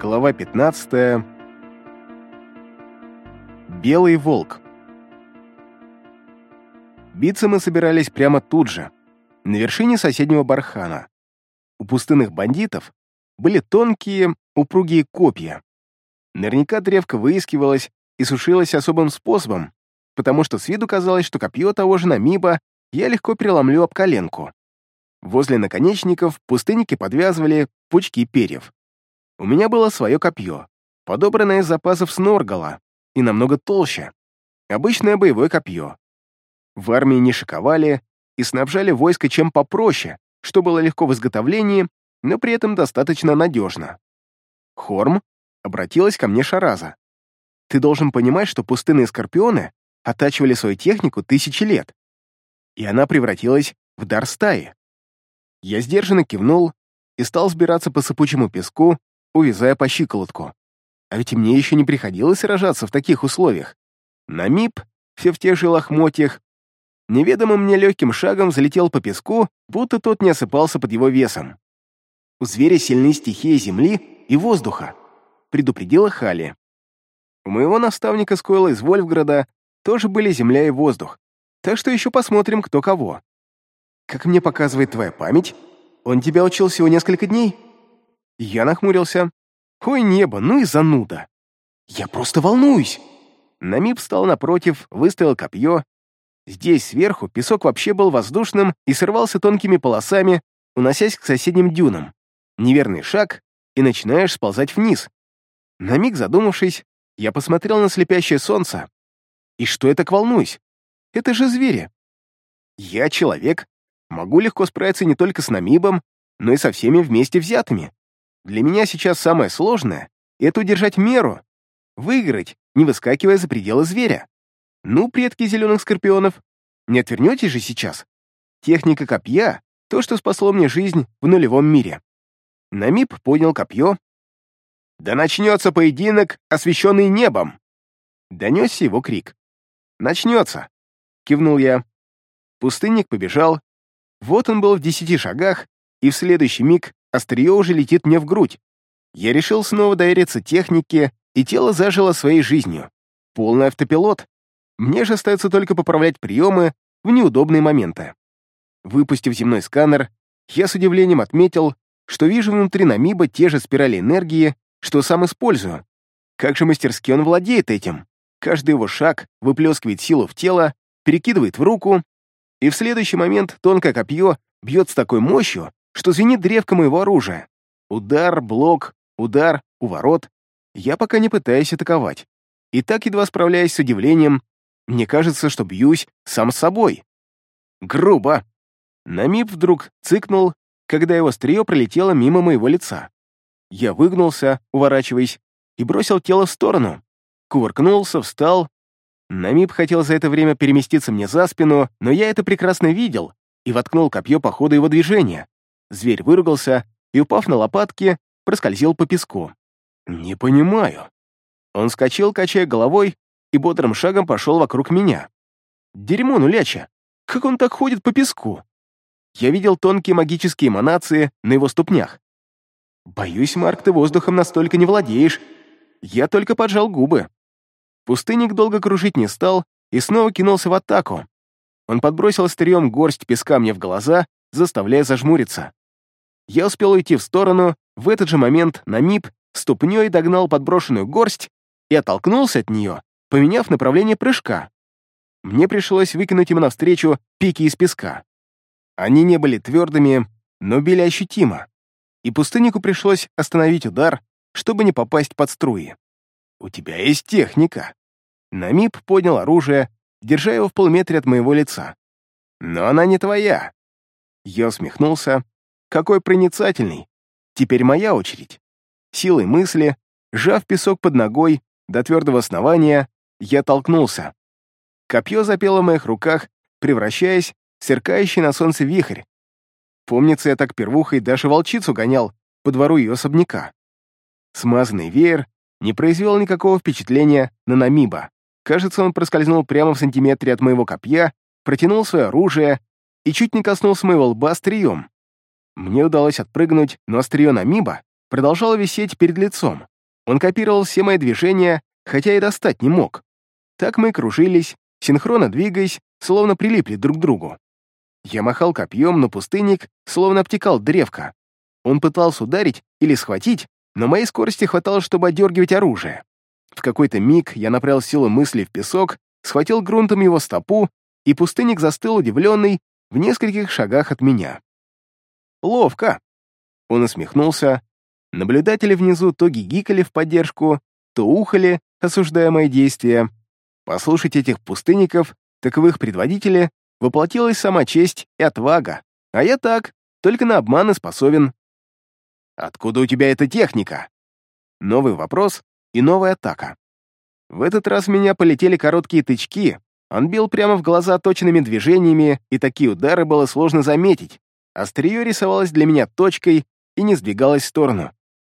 Глава 15. Белый волк. Биться мы собирались прямо тут же, на вершине соседнего бархана. У пустынных бандитов были тонкие, упругие копья. Наверняка древко выискивалось и сушилось особым способом, потому что с виду казалось, что копье того же Намиба я легко переломлю об коленку. Возле наконечников пустынники подвязывали пучки перьев. У меня было свое копье, подобранное из запасов Сноргала, и намного толще. Обычное боевое копье. В армии не шиковали и снабжали войско чем попроще, что было легко в изготовлении, но при этом достаточно надежно. Хорм обратилась ко мне Шараза. Ты должен понимать, что пустынные скорпионы оттачивали свою технику тысячи лет. И она превратилась в дар стаи. Я сдержанно кивнул и стал сбираться по сыпучему песку, увязая по щиколотку. А ведь мне еще не приходилось сражаться в таких условиях. На МИП, все в тех же лохмотьях, неведомым мне легким шагом залетел по песку, будто тот не осыпался под его весом. У зверя сильны стихии земли и воздуха, предупредила Хали. У моего наставника Скойла из Вольфграда тоже были земля и воздух, так что еще посмотрим, кто кого. Как мне показывает твоя память, он тебя учил всего несколько дней? Я нахмурился. Ой, небо, ну и зануда. Я просто волнуюсь. Намип встал напротив, выставил копье. Здесь сверху песок вообще был воздушным и срывался тонкими полосами, уносясь к соседним дюнам. Неверный шаг, и начинаешь сползать вниз. На миг задумавшись, я посмотрел на слепящее солнце. И что я так волнуюсь? Это же звери. Я человек, могу легко справиться не только с Намибом, но и со всеми вместе взятыми. Для меня сейчас самое сложное — это удержать меру, выиграть, не выскакивая за пределы зверя. Ну, предки зеленых скорпионов, не отвернетесь же сейчас? Техника копья — то, что спасло мне жизнь в нулевом мире. Намиб поднял копье. «Да начнется поединок, освещенный небом!» Донесся его крик. «Начнется!» — кивнул я. Пустынник побежал. Вот он был в десяти шагах, и в следующий миг острие уже летит мне в грудь. Я решил снова довериться технике, и тело зажило своей жизнью. Полный автопилот. Мне же остается только поправлять приемы в неудобные моменты. Выпустив земной сканер, я с удивлением отметил, что вижу внутри Намиба те же спирали энергии, что сам использую. Как же мастерски он владеет этим. Каждый его шаг выплескивает силу в тело, перекидывает в руку, и в следующий момент тонкое копье бьет с такой мощью, что звенит древко моего оружия. Удар, блок, удар, уворот. Я пока не пытаюсь атаковать. И так едва справляясь с удивлением, мне кажется, что бьюсь сам с собой. Грубо. Намиб вдруг цыкнул, когда его острие пролетело мимо моего лица. Я выгнулся, уворачиваясь, и бросил тело в сторону. Кувыркнулся, встал. Намиб хотел за это время переместиться мне за спину, но я это прекрасно видел и воткнул копье по ходу его движения. Зверь выругался и, упав на лопатки, проскользил по песку. «Не понимаю». Он скочил, качая головой, и бодрым шагом пошел вокруг меня. «Дерьмо нуляча! Как он так ходит по песку?» Я видел тонкие магические эманации на его ступнях. «Боюсь, Марк, ты воздухом настолько не владеешь. Я только поджал губы». Пустынник долго кружить не стал и снова кинулся в атаку. Он подбросил острием горсть песка мне в глаза, заставляя зажмуриться. Я успел уйти в сторону, в этот же момент Намиб ступней догнал подброшенную горсть и оттолкнулся от нее, поменяв направление прыжка. Мне пришлось выкинуть ему навстречу пики из песка. Они не были твердыми, но били ощутимо, и пустыннику пришлось остановить удар, чтобы не попасть под струи. «У тебя есть техника». Намиб поднял оружие, держа его в полуметре от моего лица. «Но она не твоя». Я усмехнулся, какой проницательный. Теперь моя очередь. Силой мысли, сжав песок под ногой до твердого основания, я толкнулся. Копье запело в моих руках, превращаясь в сверкающий на солнце вихрь. Помнится, я так первухой даже волчицу гонял по двору ее особняка. Смазанный веер не произвел никакого впечатления на Намиба. Кажется, он проскользнул прямо в сантиметре от моего копья, протянул свое оружие и чуть не коснулся моего лба острием. Мне удалось отпрыгнуть, но острие Намиба продолжал висеть перед лицом. Он копировал все мои движения, хотя и достать не мог. Так мы кружились, синхронно двигаясь, словно прилипли друг к другу. Я махал копьем, но пустынник словно обтекал древко. Он пытался ударить или схватить, но моей скорости хватало, чтобы отдергивать оружие. В какой-то миг я направил силу мысли в песок, схватил грунтом его стопу, и пустынник застыл удивленный в нескольких шагах от меня. «Ловко!» Он усмехнулся. Наблюдатели внизу то гигикали в поддержку, то ухали, осуждая мои действия. Послушать этих пустынников, так в их воплотилась сама честь и отвага, а я так, только на обман и способен. «Откуда у тебя эта техника?» Новый вопрос и новая атака. В этот раз меня полетели короткие тычки, он бил прямо в глаза точными движениями, и такие удары было сложно заметить. Острие рисовалось для меня точкой и не сдвигалось в сторону.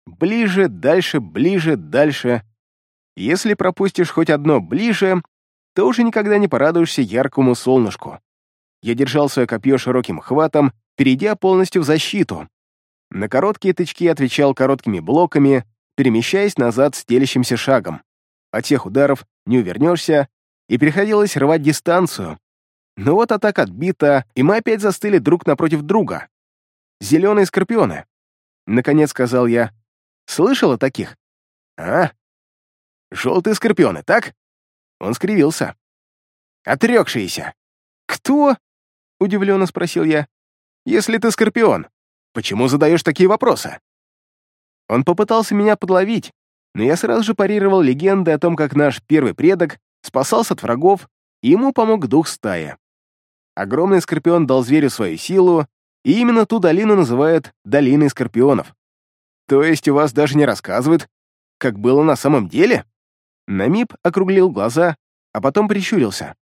Ближе, дальше, ближе, дальше. Если пропустишь хоть одно ближе, то уже никогда не порадуешься яркому солнышку. Я держал свое копье широким хватом, перейдя полностью в защиту. На короткие тычки отвечал короткими блоками, перемещаясь назад стелящимся шагом. От тех ударов не увернешься, и приходилось рвать дистанцию. Но вот атака отбита, и мы опять застыли друг напротив друга. «Зеленые скорпионы», — наконец сказал я. «Слышал о таких?» «А? Желтые скорпионы, так?» Он скривился. «Отрекшиеся». «Кто?» — удивленно спросил я. «Если ты скорпион, почему задаешь такие вопросы?» Он попытался меня подловить, но я сразу же парировал легенды о том, как наш первый предок спасался от врагов, и ему помог дух стаи. Огромный скорпион дал зверю свою силу, и именно ту долину называют «долиной скорпионов». То есть у вас даже не рассказывают, как было на самом деле? Намип округлил глаза, а потом прищурился.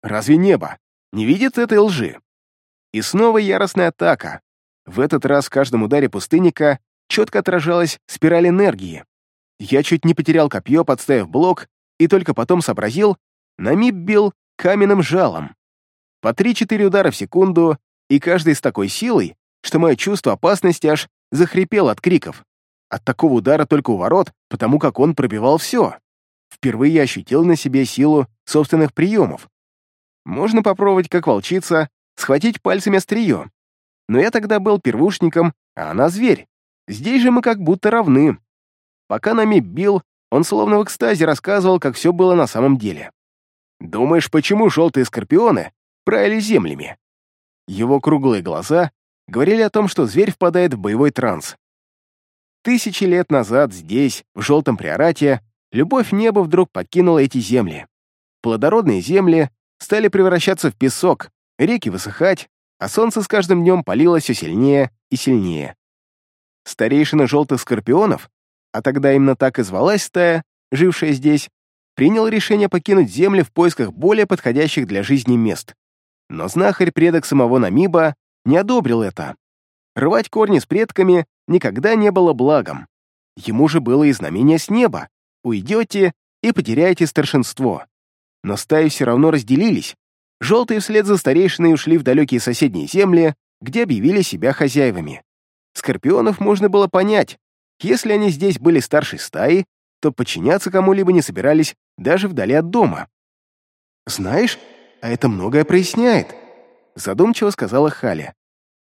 Разве небо не видит этой лжи? И снова яростная атака. В этот раз в каждом ударе пустынника четко отражалась спираль энергии. Я чуть не потерял копье, подставив блок, и только потом сообразил, Намиб бил каменным жалом. По 3-4 удара в секунду, и каждый с такой силой, что мое чувство опасности аж захрипело от криков. От такого удара только у ворот, потому как он пробивал все. Впервые я ощутил на себе силу собственных приемов. Можно попробовать, как волчица, схватить пальцами острие. Но я тогда был первушником, а она зверь. Здесь же мы как будто равны. Пока нами бил, он словно в экстазе рассказывал, как все было на самом деле. «Думаешь, почему желтые скорпионы правили землями?» Его круглые глаза говорили о том, что зверь впадает в боевой транс. Тысячи лет назад здесь, в желтом приорате, любовь неба вдруг покинула эти земли. Плодородные земли стали превращаться в песок, реки высыхать, а солнце с каждым днем палило все сильнее и сильнее. Старейшина желтых скорпионов а тогда именно так и звалась стая, жившая здесь, принял решение покинуть земли в поисках более подходящих для жизни мест. Но знахарь, предок самого Намиба, не одобрил это. Рвать корни с предками никогда не было благом. Ему же было и знамение с неба. Уйдете и потеряете старшинство. Но стаи все равно разделились. Желтые вслед за старейшиной ушли в далекие соседние земли, где объявили себя хозяевами. Скорпионов можно было понять. Если они здесь были старшей стаи, то подчиняться кому-либо не собирались даже вдали от дома. «Знаешь, а это многое проясняет», — задумчиво сказала Халя.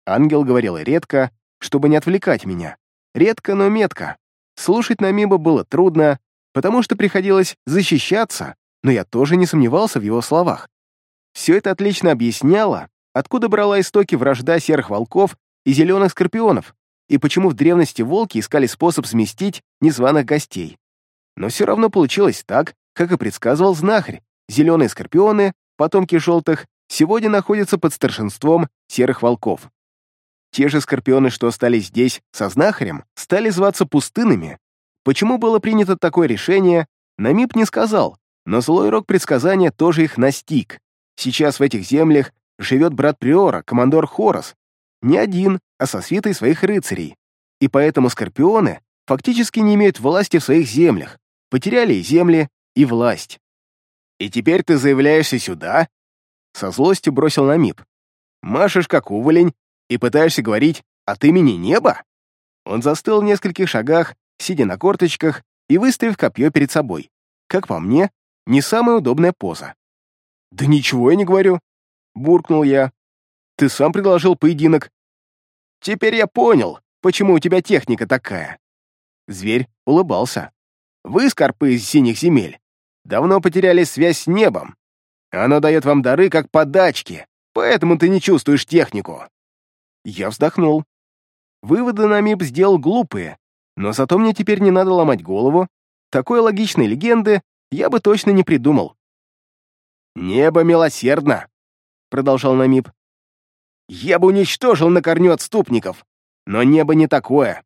Ангел говорил редко, чтобы не отвлекать меня. Редко, но метко. Слушать на Миба было трудно, потому что приходилось защищаться, но я тоже не сомневался в его словах. Все это отлично объясняло, откуда брала истоки вражда серых волков и зеленых скорпионов, и почему в древности волки искали способ сместить незваных гостей. Но все равно получилось так, как и предсказывал знахарь. Зеленые скорпионы, потомки желтых, сегодня находятся под старшинством серых волков. Те же скорпионы, что остались здесь со знахарем, стали зваться пустынными. Почему было принято такое решение, Намип не сказал, но злой рок предсказания тоже их настиг. Сейчас в этих землях живет брат Приора, командор Хорос. Не один, а со свитой своих рыцарей. И поэтому скорпионы фактически не имеют власти в своих землях, потеряли и земли, и власть. «И теперь ты заявляешься сюда?» Со злостью бросил на МИП. «Машешь как уволень и пытаешься говорить от имени неба?» Он застыл в нескольких шагах, сидя на корточках и выставив копье перед собой. Как по мне, не самая удобная поза. «Да ничего я не говорю», — буркнул я. «Ты сам предложил поединок». «Теперь я понял, почему у тебя техника такая». Зверь улыбался. «Вы, скорпы из синих земель, давно потеряли связь с небом. Оно дает вам дары как подачки, поэтому ты не чувствуешь технику». Я вздохнул. Выводы на МИП сделал глупые, но зато мне теперь не надо ломать голову. Такой логичной легенды я бы точно не придумал. «Небо милосердно», — продолжал Намиб. «Я бы уничтожил на корню отступников, но небо не такое,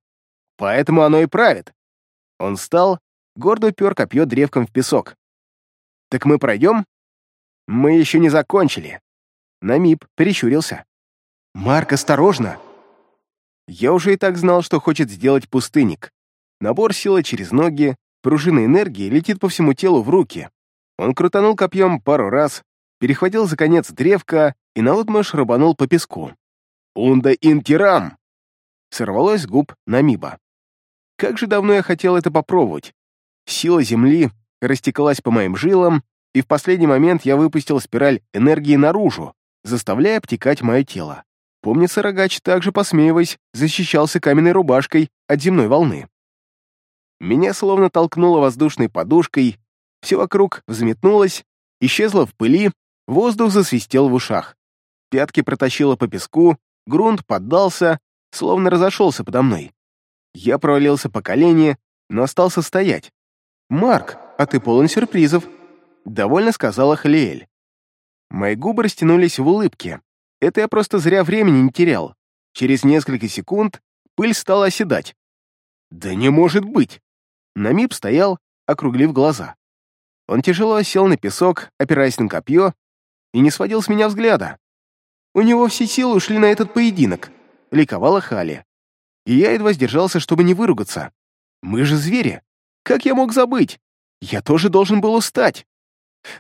поэтому оно и правит». Он встал, гордо упер копье древком в песок. «Так мы пройдем?» «Мы еще не закончили». Намиб перещурился. «Марк, осторожно!» Я уже и так знал, что хочет сделать пустынник. Набор силы через ноги, пружина энергии летит по всему телу в руки. Он крутанул копьем пару раз, перехватил за конец древка и наотмашь рубанул по песку. «Унда интирам!» Сорвалось с губ Намиба. Как же давно я хотел это попробовать. Сила земли растекалась по моим жилам, и в последний момент я выпустил спираль энергии наружу, заставляя обтекать мое тело. Помнится, рогач также, посмеиваясь, защищался каменной рубашкой от земной волны. Меня словно толкнуло воздушной подушкой, все вокруг взметнулось, исчезло в пыли, воздух засвистел в ушах. Пятки протащило по песку, грунт поддался, словно разошелся подо мной. Я провалился по колени, но остался стоять. «Марк, а ты полон сюрпризов», — довольно сказала Халиэль. Мои губы растянулись в улыбке. Это я просто зря времени не терял. Через несколько секунд пыль стала оседать. «Да не может быть!» Намип стоял, округлив глаза. Он тяжело сел на песок, опираясь на копье, и не сводил с меня взгляда. «У него все силы ушли на этот поединок», — ликовала Хали. И я едва сдержался, чтобы не выругаться. «Мы же звери! Как я мог забыть? Я тоже должен был устать!»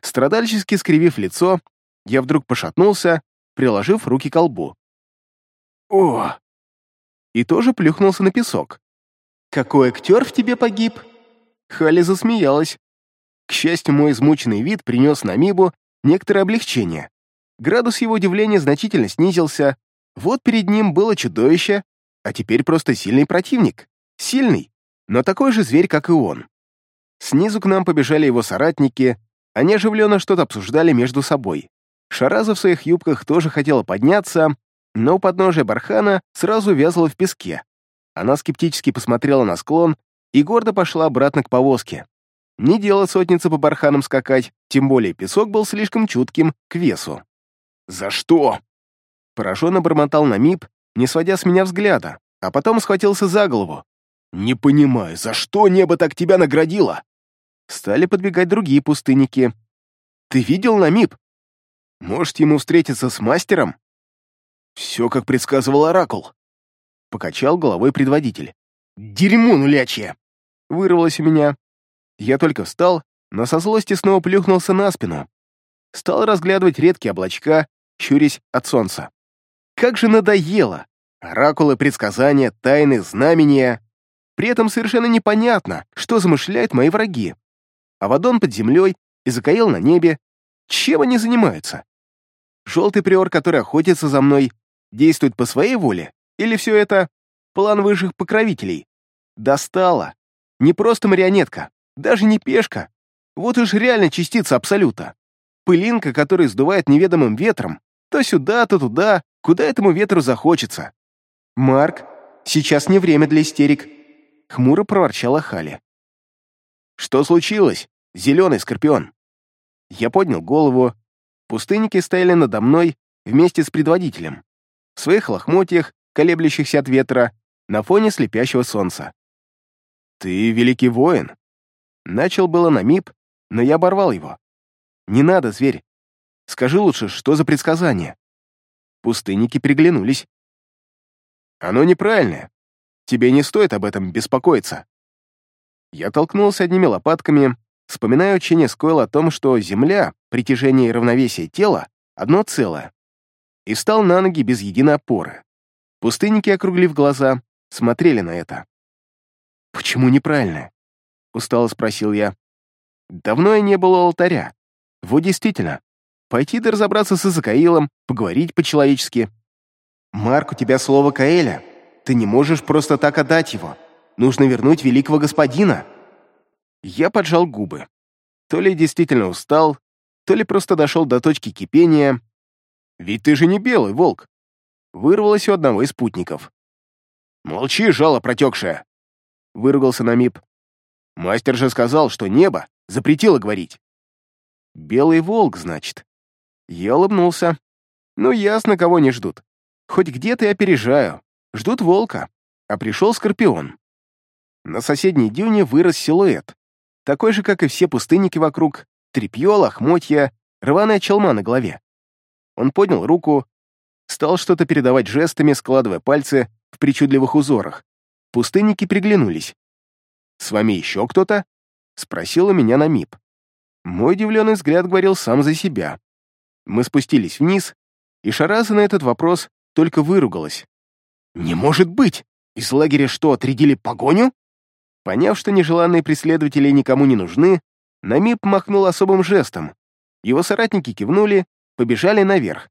Страдальчески скривив лицо, я вдруг пошатнулся, приложив руки к лбу. «О!» И тоже плюхнулся на песок. «Какой актер в тебе погиб?» Халли засмеялась, к счастью, мой измученный вид принес на Мибу некоторое облегчение. Градус его удивления значительно снизился. Вот перед ним было чудовище, а теперь просто сильный противник. Сильный, но такой же зверь, как и он. Снизу к нам побежали его соратники, они оживленно что-то обсуждали между собой. Шараза в своих юбках тоже хотела подняться, но у бархана сразу вязла в песке. Она скептически посмотрела на склон и гордо пошла обратно к повозке. Не дело сотница по барханам скакать, тем более песок был слишком чутким к весу. «За что?» Пораженно бормотал на МИП, не сводя с меня взгляда, а потом схватился за голову. «Не понимаю, за что небо так тебя наградило?» Стали подбегать другие пустынники. «Ты видел Намип? Может, ему встретиться с мастером?» «Все, как предсказывал Оракул», — покачал головой предводитель. «Дерьмо нулячье!» — вырвалось у меня. Я только встал, но со злости снова плюхнулся на спину. Стал разглядывать редкие облачка, щурясь от солнца. Как же надоело! Оракулы, предсказания, тайны, знамения. При этом совершенно непонятно, что замышляют мои враги. Авадон под землей и Закаил на небе. Чем они занимаются? Желтый приор, который охотится за мной, действует по своей воле? Или все это план высших покровителей? Достало. Не просто марионетка, даже не пешка. Вот уж реально частица Абсолюта. Пылинка, которая сдувает неведомым ветром, то сюда, то туда, куда этому ветру захочется. «Марк, сейчас не время для истерик», — хмуро проворчала Хали. «Что случилось, зеленый скорпион?» Я поднял голову. Пустынники стояли надо мной вместе с предводителем. В своих лохмотьях, колеблющихся от ветра, на фоне слепящего солнца. «Ты великий воин», Начал было на МИП, но я оборвал его. «Не надо, зверь. Скажи лучше, что за предсказание?» Пустынники приглянулись. «Оно неправильное. Тебе не стоит об этом беспокоиться». Я толкнулся одними лопатками, вспоминая учение Скойла о том, что Земля, притяжение и равновесие тела — одно целое, и встал на ноги без единой опоры. Пустынники, округлив глаза, смотрели на это. «Почему неправильное?» — устало спросил я. «Давно я не был у алтаря. Вот действительно, пойти да разобраться с Изакаилом, поговорить по-человечески. Марк, у тебя слово Каэля. Ты не можешь просто так отдать его. Нужно вернуть великого господина». Я поджал губы. То ли действительно устал, то ли просто дошел до точки кипения. «Ведь ты же не белый, волк!» Вырвалось у одного из спутников. «Молчи, жало протекшее!» Выругался Намип. «Мастер же сказал, что небо запретило говорить». «Белый волк, значит?» Я улыбнулся. «Ну, ясно, кого не ждут. Хоть где-то я опережаю. Ждут волка, а пришел скорпион». На соседней дюне вырос силуэт, такой же, как и все пустынники вокруг, тряпье, лохмотья, рваная челма на голове. Он поднял руку, стал что-то передавать жестами, складывая пальцы в причудливых узорах. Пустынники приглянулись. «С вами еще кто-то?» — спросила меня на МИП. Мой удивленный взгляд говорил сам за себя. Мы спустились вниз, и Шараза на этот вопрос только выругалась. «Не может быть! Из лагеря что, отрядили погоню?» Поняв, что нежеланные преследователи никому не нужны, Намип махнул особым жестом. Его соратники кивнули, побежали наверх.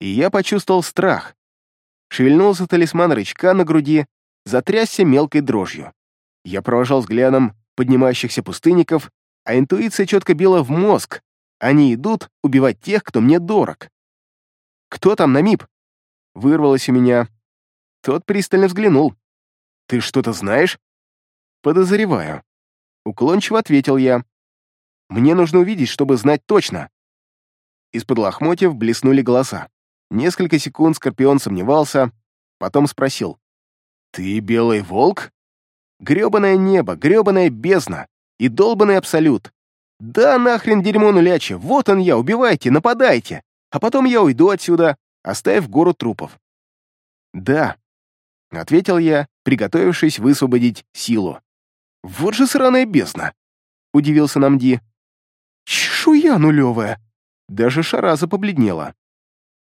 И я почувствовал страх. Шевельнулся талисман рычка на груди, затрясся мелкой дрожью. Я провожал взглядом поднимающихся пустынников, а интуиция четко била в мозг. Они идут убивать тех, кто мне дорог. «Кто там, Намип?» Вырвалось у меня. Тот пристально взглянул. «Ты что-то знаешь?» «Подозреваю». Уклончиво ответил я. «Мне нужно увидеть, чтобы знать точно». Из-под лохмотьев блеснули глаза. Несколько секунд Скорпион сомневался, потом спросил. «Ты белый волк?» Грёбаное небо, грёбаная бездна и долбанный абсолют. Да нахрен дерьмо нуляче, вот он я, убивайте, нападайте, а потом я уйду отсюда, оставив гору трупов. «Да», — ответил я, приготовившись высвободить силу. «Вот же сраная бездна!» — удивился Намди. «Чешуя нулевая!» Даже Шараза побледнела.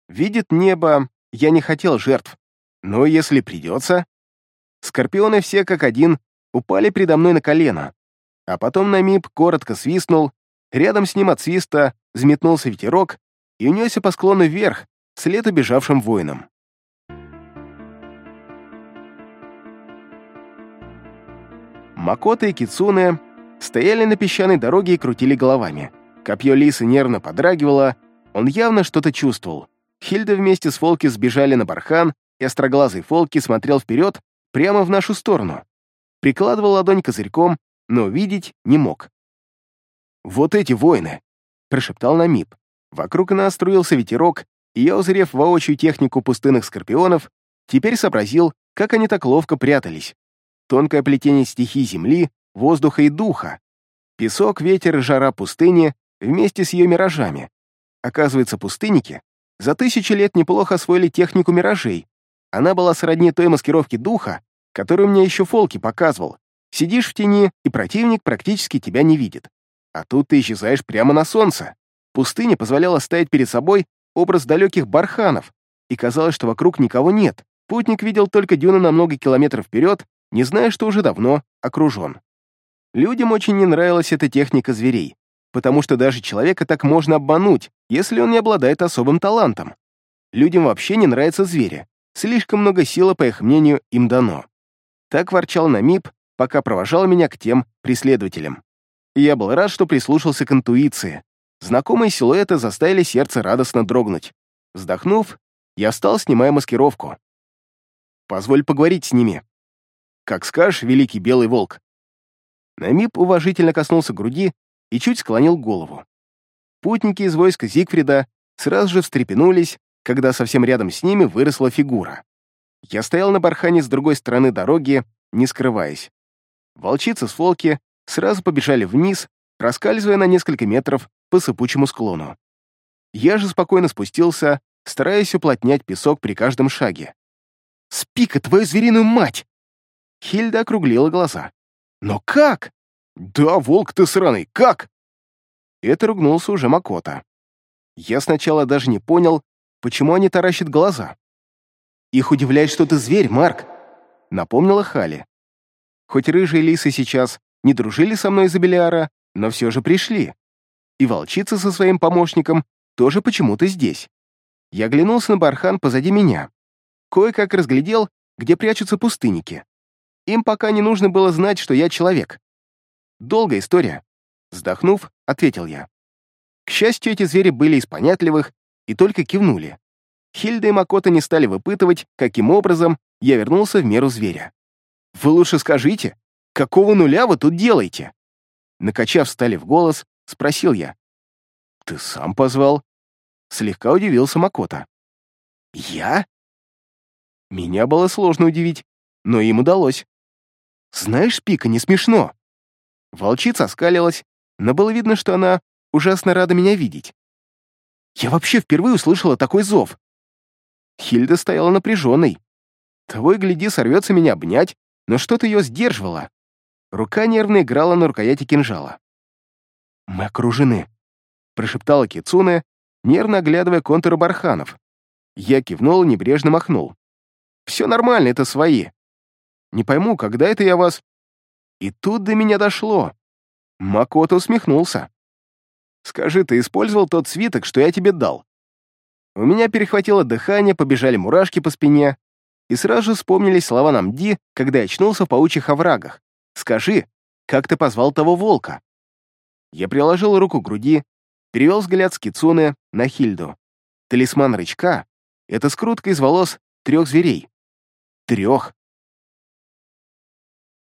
«Видит небо, я не хотел жертв, но если придется...» Скорпионы все как один упали передо мной на колено, а потом Намиб коротко свистнул, рядом с ним от свиста взметнулся ветерок и унесся по склону вверх, вслед убежавшим воинам. Макота и Кицуне стояли на песчаной дороге и крутили головами. Копье лисы нервно подрагивало, он явно что-то чувствовал. Хильда вместе с Фолки сбежали на бархан, и остроглазый Фолки смотрел вперед прямо в нашу сторону. Прикладывал ладонь козырьком, но видеть не мог. «Вот эти воины!» — прошептал Намип. Вокруг нас струился ветерок, и я, узрев воочию технику пустынных скорпионов, теперь сообразил, как они так ловко прятались тонкое плетение стихий земли, воздуха и духа, песок, ветер и жара пустыни вместе с ее миражами. Оказывается, пустынники за тысячи лет неплохо освоили технику миражей. Она была сродни той маскировки духа, которую мне еще Фолки показывал. Сидишь в тени, и противник практически тебя не видит. А тут ты исчезаешь прямо на солнце. Пустыня позволяла ставить перед собой образ далеких барханов, и казалось, что вокруг никого нет. Путник видел только дюны на много километров вперед не зная, что уже давно окружен. Людям очень не нравилась эта техника зверей, потому что даже человека так можно обмануть, если он не обладает особым талантом. Людям вообще не нравятся звери, слишком много силы, по их мнению, им дано. Так ворчал Намип, пока провожал меня к тем преследователям. И я был рад, что прислушался к интуиции. Знакомые силуэты заставили сердце радостно дрогнуть. Вздохнув, я встал, снимая маскировку. «Позволь поговорить с ними», «Как скажешь, великий белый волк». Намип уважительно коснулся груди и чуть склонил голову. Путники из войска Зигфрида сразу же встрепенулись, когда совсем рядом с ними выросла фигура. Я стоял на бархане с другой стороны дороги, не скрываясь. Волчица с волки сразу побежали вниз, проскальзывая на несколько метров по сыпучему склону. Я же спокойно спустился, стараясь уплотнять песок при каждом шаге. «Спика, твою звериную мать!» Хильда округлила глаза. «Но как?» «Да, волк ты сраный, как?» Это ругнулся уже Макота. Я сначала даже не понял, почему они таращат глаза. «Их удивляет, что ты зверь, Марк!» напомнила Хали. Хоть рыжие лисы сейчас не дружили со мной из-за Белиара, но все же пришли. И волчица со своим помощником тоже почему-то здесь. Я оглянулся на бархан позади меня. Кое-как разглядел, где прячутся пустынники. Им пока не нужно было знать, что я человек. Долгая история. Вздохнув, ответил я. К счастью, эти звери были из понятливых и только кивнули. Хильда и Макота не стали выпытывать, каким образом я вернулся в меру зверя. «Вы лучше скажите, какого нуля вы тут делаете?» Накачав стали в голос, спросил я. «Ты сам позвал?» Слегка удивился Макота. «Я?» Меня было сложно удивить, но им удалось. «Знаешь, Пика, не смешно». Волчица оскалилась, но было видно, что она ужасно рада меня видеть. Я вообще впервые услышала такой зов. Хильда стояла напряженной. Того и гляди, сорвется меня обнять, но что-то ее сдерживало. Рука нервно играла на рукояти кинжала. «Мы окружены», — прошептала Кицуне, нервно оглядывая контуры барханов. Я кивнул и небрежно махнул. «Все нормально, это свои. Не пойму, когда это я вас...» И тут до меня дошло. Макото усмехнулся. «Скажи, ты использовал тот свиток, что я тебе дал?» У меня перехватило дыхание, побежали мурашки по спине, и сразу вспомнились слова Намди, когда я очнулся в паучьих оврагах. «Скажи, как ты позвал того волка?» Я приложил руку к груди, перевел взгляд с Кицуны на Хильду. Талисман рычка — это скрутка из волос трех зверей. Трех.